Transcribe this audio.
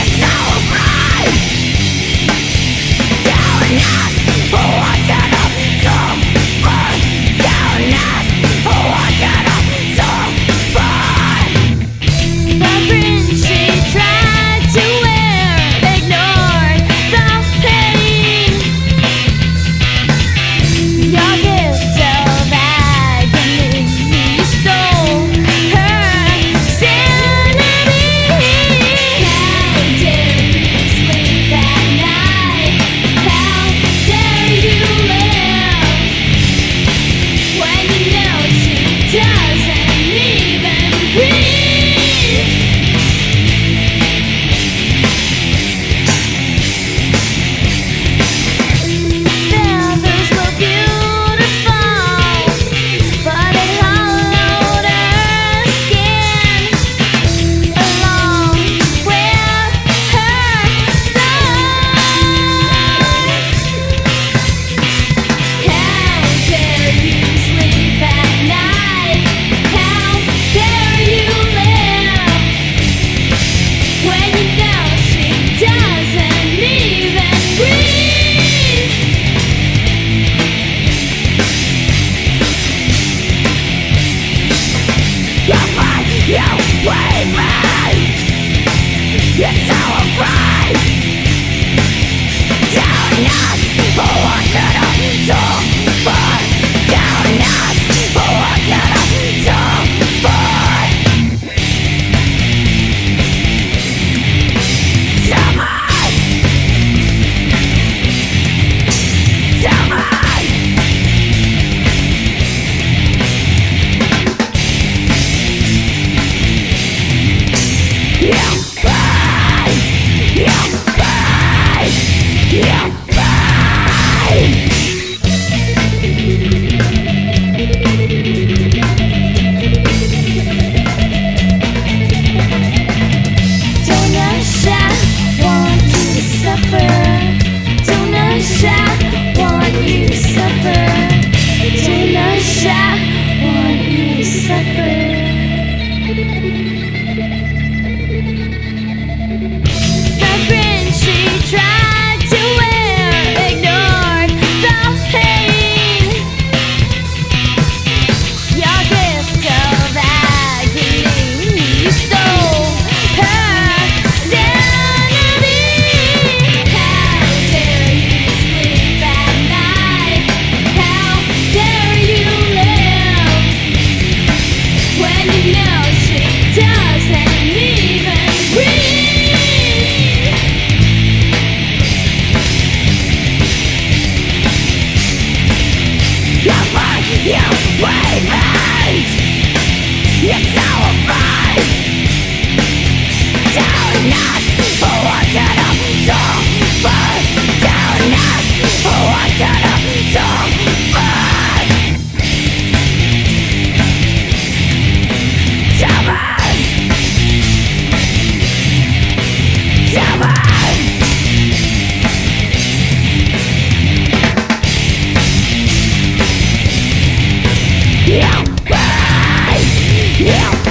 It's so bright Yeah. Yeah. Yeah.